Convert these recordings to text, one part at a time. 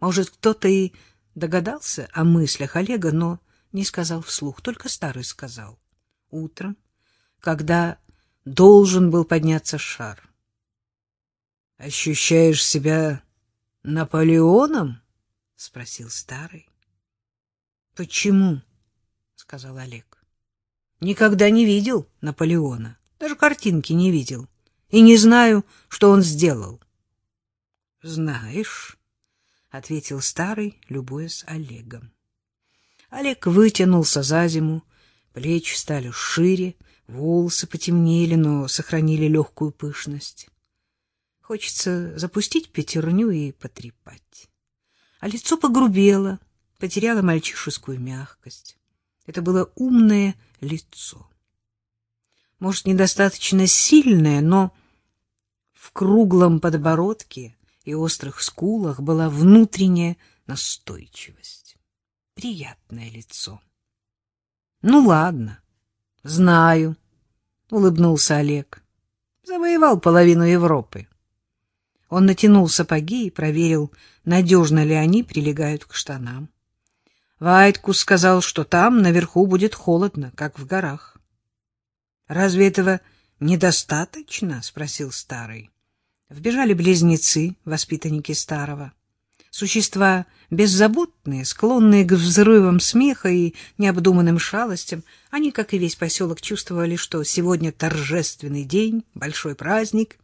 Может, кто-то и догадался о мыслях Олега, но не сказал вслух, только старый сказал. Утром, когда должен был подняться шар. — Ощущаешь себя Наполеоном? — спросил старый. — Почему? — сказал Олег. — Никогда не видел Наполеона, даже картинки не видел, и не знаю, что он сделал. — Знаешь, — ответил старый, любуясь Олегом. Олег вытянулся за зиму, плечи стали шире, волосы потемнели, но сохранили легкую пышность. Хочется запустить пятерню и потрепать. А лицо погрубело, потеряло мальчишескую мягкость. Это было умное лицо. Может, недостаточно сильное, но в круглом подбородке и острых скулах была внутренняя настойчивость. Приятное лицо. — Ну, ладно, знаю, — улыбнулся Олег. Завоевал половину Европы. Он натянул сапоги и проверил, надежно ли они прилегают к штанам. Вайткус сказал, что там наверху будет холодно, как в горах. — Разве этого недостаточно? — спросил старый. Вбежали близнецы, воспитанники старого. Существа беззаботные, склонные к взрывам смеха и необдуманным шалостям, они, как и весь поселок, чувствовали, что сегодня торжественный день, большой праздник,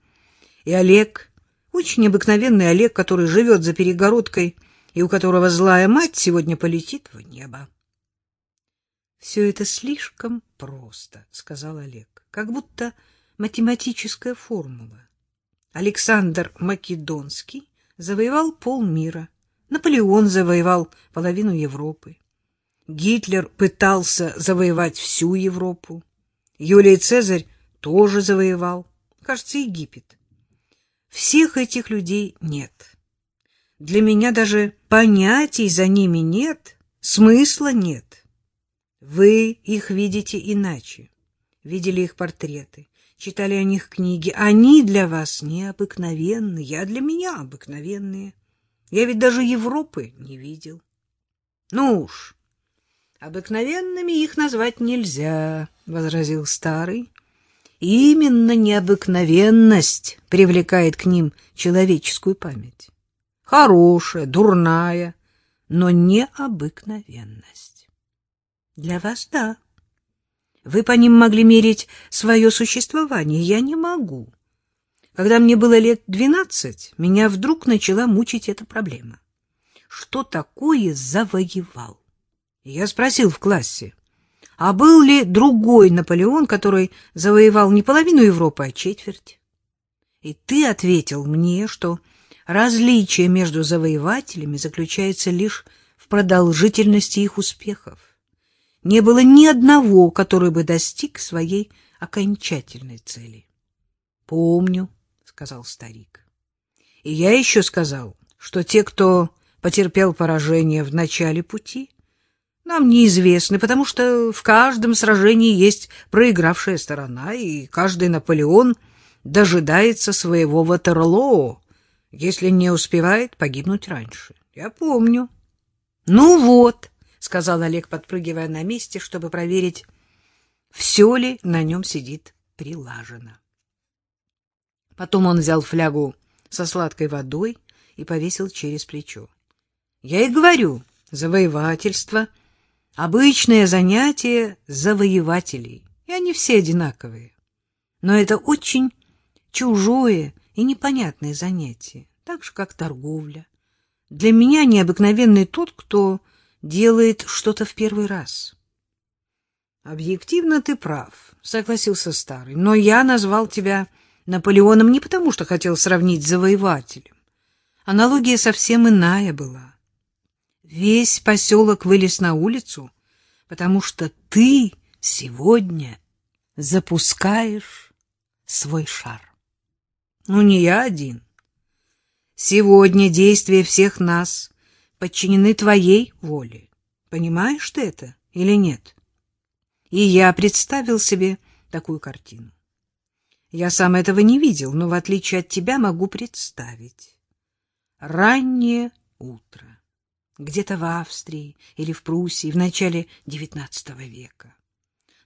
и Олег, очень обыкновенный Олег, который живет за перегородкой и у которого злая мать сегодня полетит в небо. — Все это слишком просто, — сказал Олег, — как будто математическая формула. Александр Македонский завоевал полмира, Наполеон завоевал половину Европы. Гитлер пытался завоевать всю Европу. Юлий Цезарь тоже завоевал, кажется, Египет. Всех этих людей нет. Для меня даже понятий за ними нет, смысла нет. Вы их видите иначе. Видели их портреты, читали о них книги. Они для вас необыкновенные, а для меня обыкновенные. Я ведь даже Европы не видел. Ну уж, обыкновенными их назвать нельзя, — возразил старый. Именно необыкновенность привлекает к ним человеческую память. Хорошая, дурная, но необыкновенность. Для вас — да. Вы по ним могли мерить свое существование. Я не могу. Когда мне было лет двенадцать, меня вдруг начала мучить эта проблема. Что такое завоевал? Я спросил в классе, а был ли другой Наполеон, который завоевал не половину Европы, а четверть? И ты ответил мне, что различие между завоевателями заключается лишь в продолжительности их успехов не было ни одного, который бы достиг своей окончательной цели. — Помню, — сказал старик. — И я еще сказал, что те, кто потерпел поражение в начале пути, нам неизвестны, потому что в каждом сражении есть проигравшая сторона, и каждый Наполеон дожидается своего Ватерлоо, если не успевает погибнуть раньше. Я помню. — Ну вот, — сказал Олег, подпрыгивая на месте, чтобы проверить, все ли на нем сидит прилажено. Потом он взял флягу со сладкой водой и повесил через плечо. Я и говорю, завоевательство — обычное занятие завоевателей, и они все одинаковые. Но это очень чужое и непонятное занятие, так же, как торговля. Для меня необыкновенный тот, кто делает что-то в первый раз. Объективно ты прав, согласился старый. Но я назвал тебя Наполеоном не потому, что хотел сравнить с завоевателем. Аналогия совсем иная была. Весь поселок вылез на улицу, потому что ты сегодня запускаешь свой шар. Ну, не я один. Сегодня действия всех нас подчинены твоей воле. Понимаешь ты это или нет? И я представил себе такую картину. Я сам этого не видел, но в отличие от тебя могу представить. Раннее утро. Где-то в Австрии или в Пруссии в начале XIX века.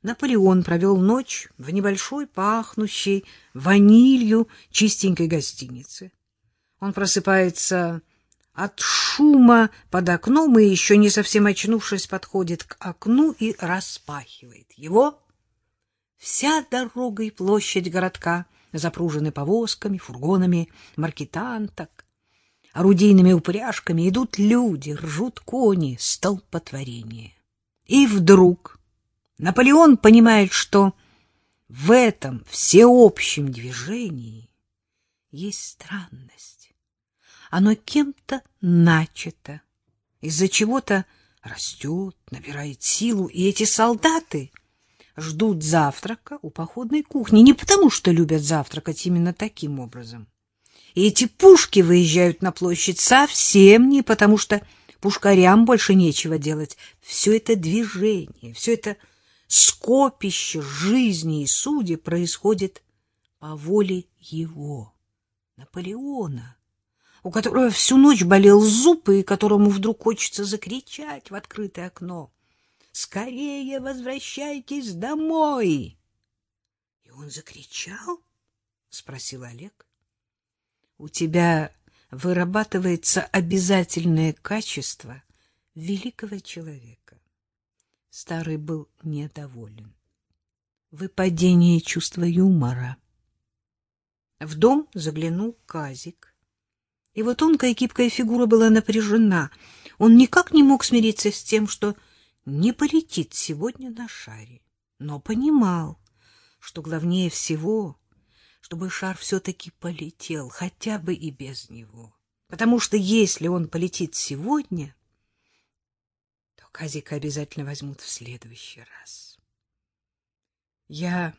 Наполеон провел ночь в небольшой, пахнущей ванилью чистенькой гостинице. Он просыпается от шума под окном и, еще не совсем очнувшись, подходит к окну и распахивает его. Вся дорога и площадь городка запружены повозками, фургонами, маркетанток, орудийными упряжками. Идут люди, ржут кони, столпотворение. И вдруг Наполеон понимает, что в этом всеобщем движении есть странность. Оно кем-то начато, из-за чего-то растет, набирает силу, и эти солдаты ждут завтрака у походной кухни не потому, что любят завтракать именно таким образом. И эти пушки выезжают на площадь совсем не потому, что пушкарям больше нечего делать. Все это движение, все это скопище жизни и судьи происходит по воле его, Наполеона, у которого всю ночь болел зуб и которому вдруг хочется закричать в открытое окно. «Скорее возвращайтесь домой!» И он закричал? — спросил Олег. — У тебя вырабатывается обязательное качество великого человека. Старый был недоволен. Выпадение чувства юмора. В дом заглянул Казик. Его тонкая гибкая фигура была напряжена. Он никак не мог смириться с тем, что не полетит сегодня на шаре, но понимал, что главнее всего, чтобы шар все-таки полетел, хотя бы и без него. Потому что если он полетит сегодня, Казика обязательно возьмут в следующий раз. — Я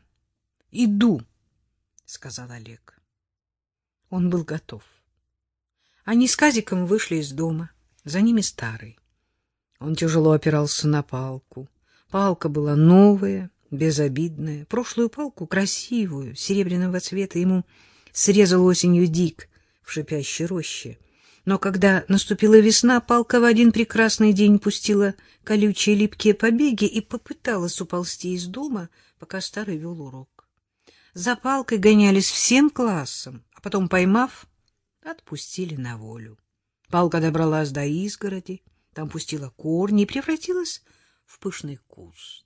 иду, — сказал Олег. Он был готов. Они с Казиком вышли из дома, за ними старый. Он тяжело опирался на палку. Палка была новая, безобидная. Прошлую палку, красивую, серебряного цвета, ему срезал осенью дик в шипящей роще — но когда наступила весна, палка в один прекрасный день пустила колючие липкие побеги и попыталась уползти из дома, пока старый вел урок. За палкой гонялись всем классом, а потом, поймав, отпустили на волю. Палка добралась до изгороди, там пустила корни и превратилась в пышный куст.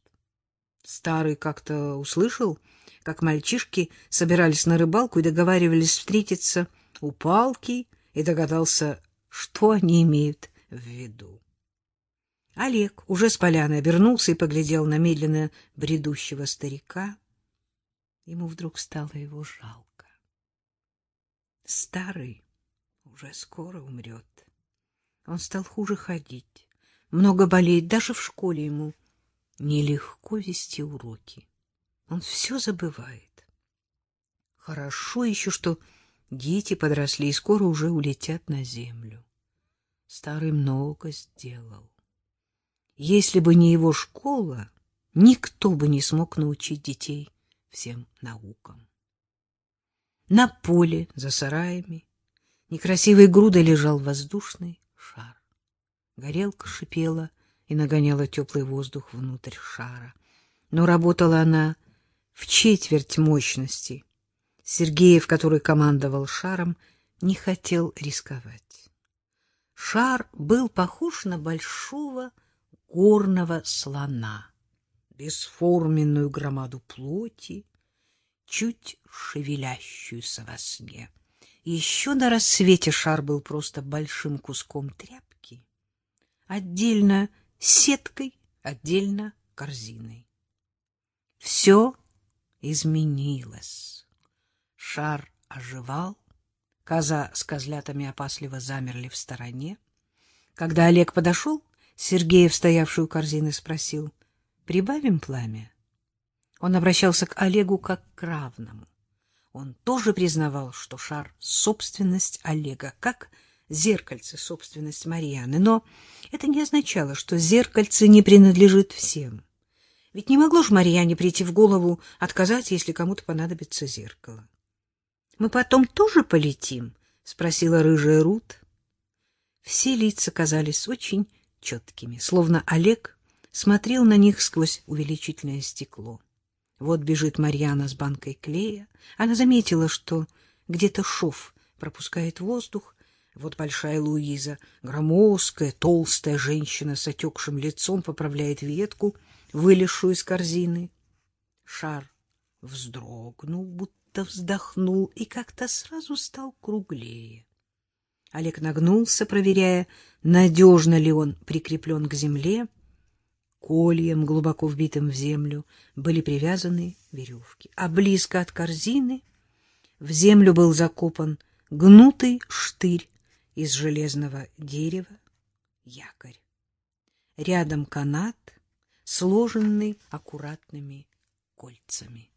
Старый как-то услышал, как мальчишки собирались на рыбалку и договаривались встретиться у палки — и догадался, что они имеют в виду. Олег уже с поляны обернулся и поглядел на медленно бредущего старика. Ему вдруг стало его жалко. Старый уже скоро умрет. Он стал хуже ходить, много болеть, даже в школе ему нелегко вести уроки. Он все забывает. Хорошо еще, что Дети подросли и скоро уже улетят на землю. Старый много сделал. Если бы не его школа, никто бы не смог научить детей всем наукам. На поле за сараями некрасивой грудой лежал воздушный шар. Горелка шипела и нагоняла теплый воздух внутрь шара. Но работала она в четверть мощности — Сергеев, который командовал шаром, не хотел рисковать. Шар был похож на большого горного слона, бесформенную громаду плоти, чуть шевелящуюся во сне. Еще на рассвете шар был просто большим куском тряпки, отдельно сеткой, отдельно корзиной. Все изменилось. Шар оживал, коза с козлятами опасливо замерли в стороне. Когда Олег подошел, Сергеев, стоявший у корзины, спросил, «Прибавим пламя?» Он обращался к Олегу как к равному. Он тоже признавал, что шар — собственность Олега, как зеркальце — собственность Марьяны. Но это не означало, что зеркальце не принадлежит всем. Ведь не могло же Марьяне прийти в голову отказать, если кому-то понадобится зеркало. Мы потом тоже полетим? спросила рыжая Рут. Все лица казались очень четкими, словно Олег смотрел на них сквозь увеличительное стекло. Вот бежит Марьяна с банкой клея. Она заметила, что где-то шов пропускает воздух. Вот большая Луиза, громоздкая, толстая женщина с отекшим лицом, поправляет ветку, вылезшую из корзины. Шар вздрогнул, будто вздохнул, и как-то сразу стал круглее. Олег нагнулся, проверяя, надежно ли он прикреплен к земле. Кольем, глубоко вбитым в землю, были привязаны веревки, а близко от корзины в землю был закопан гнутый штырь из железного дерева, якорь. Рядом канат, сложенный аккуратными кольцами.